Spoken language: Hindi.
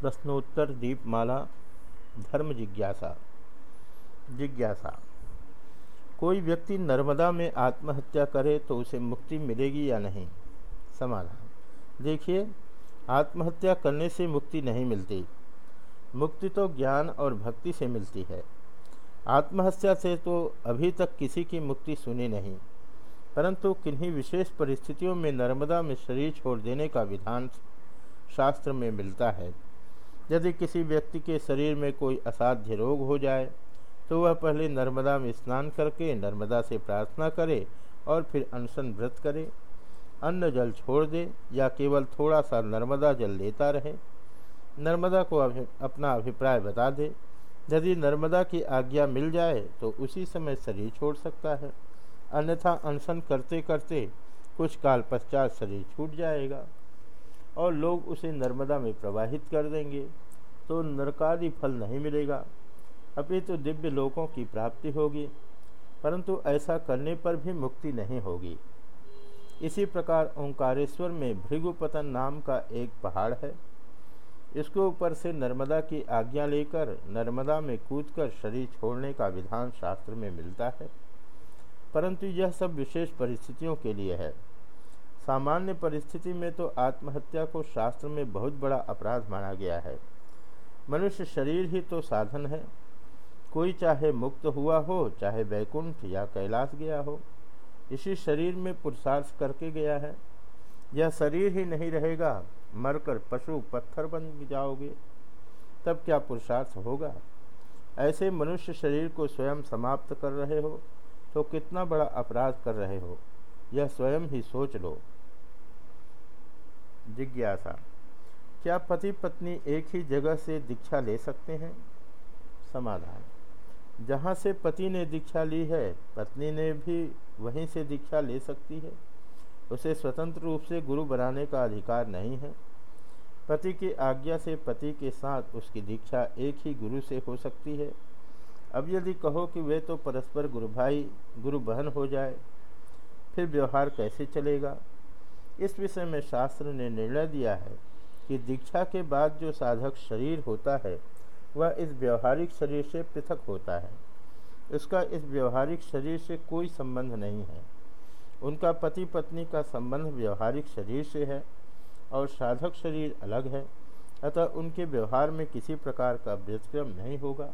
प्रश्नोत्तर दीपमाला, धर्म जिज्ञासा। जिज्ञासा। कोई व्यक्ति नर्मदा में आत्महत्या करे तो उसे मुक्ति मिलेगी या नहीं? समाधान। देखिए, आत्महत्या करने से मुक्ति नहीं मिलती। मुक्ति तो ज्ञान और भक्ति से मिलती है। आत्महत्या से तो अभी तक किसी की मुक्ति सुनी नहीं। परंतु किन्हीं विशेष परिस्थितियों में नर्मदा में शरीर छोड़ देने का विधान शास्त्र में मिलता है। यदि किसी व्यक्ति के शरीर में कोई असाध्य रोग हो जाए तो वह पहले नर्मदा में स्नान करके नर्मदा से प्रार्थना करे और फिर अनशन व्रत करे। अन्न जल छोड़ दे या केवल थोड़ा सा नर्मदा जल लेता रहे। नर्मदा को अभि, अपना अभिप्राय बता दे। यदि नर्मदा की आज्ञा मिल जाए तो उसी समय शरीर छोड़ सकता है। अन्यथा अनशन करते करते कुछ काल पश्चात शरीर छूट जाएगा। और लोग उसे नर्मदा में प्रवाहित कर देंगे तो नरकादि फल नहीं मिलेगा। अभी तो दिव्य लोकों की प्राप्ति होगी, परंतु ऐसा करने पर भी मुक्ति नहीं होगी। इसी प्रकार ओंकारेश्वर में भृगुपतन नाम का एक पहाड़ है। इसके ऊपर से नर्मदा की आज्ञा लेकर नर्मदा में कूदकर शरीर छोड़ने का विधान शास्त्र में मिलता है, परंतु यह सब विशेष परिस्थितियों के लिए है। सामान्य परिस्थिति में तो आत्महत्या को शास्त्र में बहुत बड़ा अपराध माना गया है। मनुष्य शरीर ही तो साधन है। कोई चाहे मुक्त हुआ हो, चाहे वैकुंठ या कैलाश गया हो, इसी शरीर में पुरुषार्थ करके गया है। यह शरीर ही नहीं रहेगा, मरकर पशु पत्थर बन जाओगे। तब क्या पुरुषार्थ होगा? ऐसे मनुष्य शरीर को स्वयं समाप्त कर रहे हो तो कितना बड़ा अपराध कर रहे हो? यह स्वयं ही सोच लो। जिज्ञासा। क्या पति पत्नी एक ही जगह से दीक्षा ले सकते हैं? समाधान। जहाँ से पति ने दीक्षा ली है, पत्नी ने भी वहीं से दीक्षा ले सकती है। उसे स्वतंत्र रूप से गुरु बनाने का अधिकार नहीं है। पति की आज्ञा से पति के साथ उसकी दीक्षा एक ही गुरु से हो सकती है। अब यदि कहो कि वे तो परस्पर गुरु भाई, गुरु बहन हो जाए, फिर व्यवहार कैसे चलेगा? इस विषय में शास्त्र ने निर्णय दिया है कि दीक्षा के बाद जो साधक शरीर होता है, वह इस व्यवहारिक शरीर से पृथक होता है। उसका इस व्यवहारिक शरीर से कोई संबंध नहीं है। उनका पति पत्नी का संबंध व्यवहारिक शरीर से है और साधक शरीर अलग है, अतः उनके व्यवहार में किसी प्रकार का व्यतिक्रम नहीं होगा।